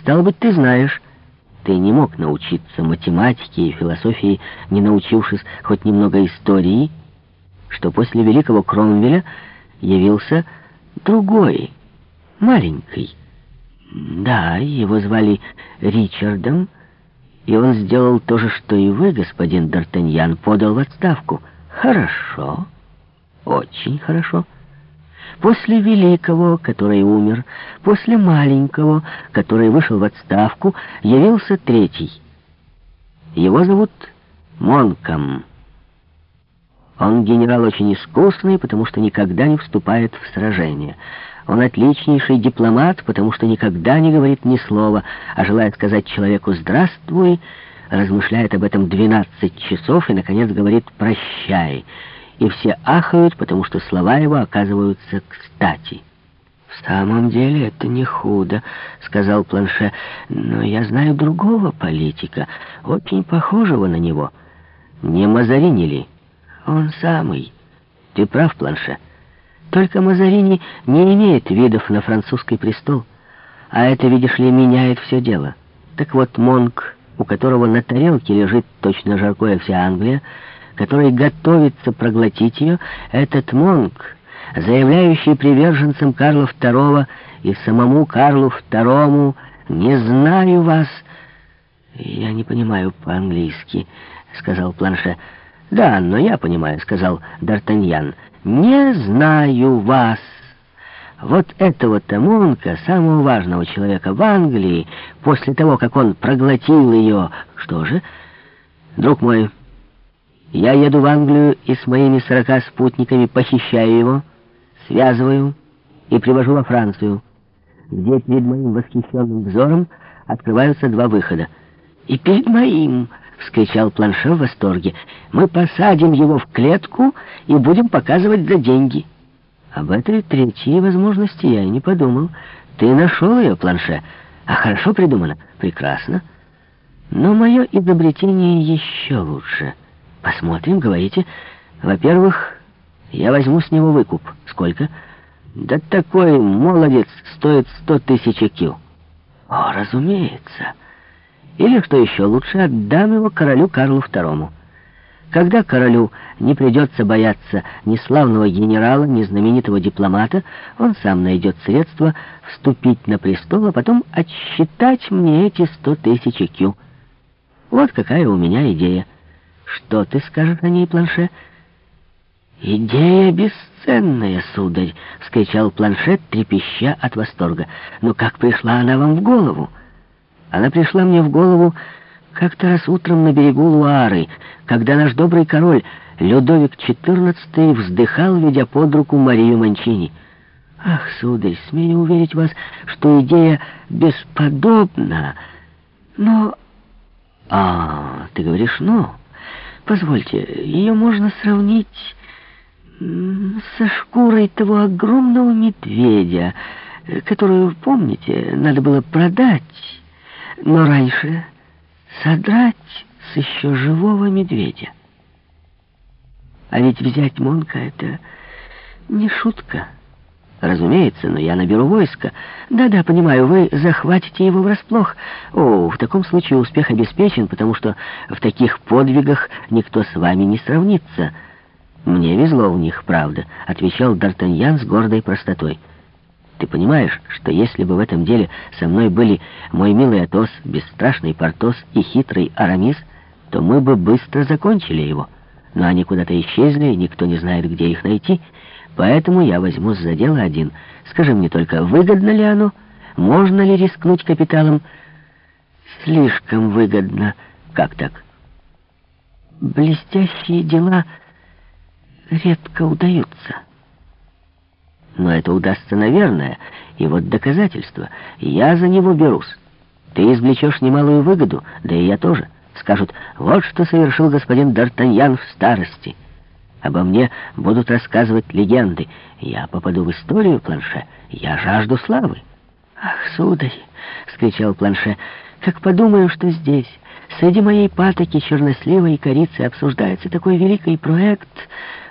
Стало быть, ты знаешь. Ты не мог научиться математике и философии, не научившись хоть немного истории, что после великого Кромвеля явился другой, маленький. Да, его звали Ричардом, и он сделал то же, что и вы, господин Д'Артаньян, подал в отставку. Хорошо, очень хорошо. После великого, который умер, после маленького, который вышел в отставку, явился третий. Его зовут Монком. Он генерал очень искусный, потому что никогда не вступает в сражение. Он отличнейший дипломат, потому что никогда не говорит ни слова, а желает сказать человеку «здравствуй», размышляет об этом 12 часов и, наконец, говорит «прощай» и все ахают, потому что слова его оказываются кстати. «В самом деле это не худо», — сказал Планше, — «но я знаю другого политика, очень похожего на него. Не Мазарини ли? Он самый. Ты прав, Планше. Только Мазарини не имеет видов на французский престол, а это, видишь ли, меняет все дело. Так вот, Монк, у которого на тарелке лежит точно жаркое вся Англия, который готовится проглотить ее, этот монг, заявляющий приверженцам Карла II и самому Карлу II, «Не знаю вас». «Я не понимаю по-английски», — сказал Планше. «Да, но я понимаю», — сказал Д'Артаньян. «Не знаю вас». Вот этого-то Монка, самого важного человека в Англии, после того, как он проглотил ее... Что же, друг мой... Я еду в Англию и с моими сорока спутниками похищаю его, связываю и привожу во Францию, где перед моим восхищенным взором открываются два выхода. «И перед моим!» — вскричал Планше в восторге. «Мы посадим его в клетку и будем показывать за деньги». Об этой третьей возможности я и не подумал. Ты нашел ее, Планше? А хорошо придумано. Прекрасно. Но мое изобретение еще лучше — Посмотрим, говорите. Во-первых, я возьму с него выкуп. Сколько? Да такой молодец стоит сто тысяч кью. О, разумеется. Или, что еще лучше, отдам его королю Карлу II. Когда королю не придется бояться ни славного генерала, ни знаменитого дипломата, он сам найдет средства вступить на престол, а потом отсчитать мне эти сто тысяч кью. Вот какая у меня идея. Что ты скажешь о ней, Планше? «Идея бесценная, сударь!» — вскричал Планшет, трепеща от восторга. «Но как пришла она вам в голову?» «Она пришла мне в голову как-то раз утром на берегу Луары, когда наш добрый король Людовик XIV вздыхал, ведя под руку Марию Манчини. Ах, сударь, смею уверить вас, что идея бесподобна, но... А, ты говоришь «но». Позвольте, ее можно сравнить со шкурой того огромного медведя, которую, помните, надо было продать, но раньше содрать с еще живого медведя. А ведь взять Монка — это не шутка. Разумеется, но я наберу войско. Да-да, понимаю, вы захватите его врасплох. О, в таком случае успех обеспечен, потому что в таких подвигах никто с вами не сравнится. Мне везло в них, правда, отвечал Д'Артаньян с гордой простотой. Ты понимаешь, что если бы в этом деле со мной были мой милый Атос, бесстрашный Портос и хитрый Арамис, то мы бы быстро закончили его. Но они куда-то исчезли, никто не знает, где их найти, Поэтому я возьмусь за дело один. Скажи мне только, выгодно ли оно? Можно ли рискнуть капиталом? Слишком выгодно. Как так? Блестящие дела редко удаются. Но это удастся, наверное. И вот доказательство. Я за него берусь. Ты извлечешь немалую выгоду, да и я тоже. Скажут, вот что совершил господин Д'Артаньян в старости. Обо мне будут рассказывать легенды. Я попаду в историю, Планше. Я жажду славы. «Ах, сударь!» — скричал Планше. «Как подумаю, что здесь, среди моей патоки черносливой и корицы, обсуждается такой великий проект,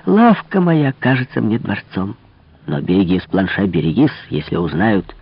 лавка моя кажется мне дворцом. Но берегись, Планше, берегись, если узнают,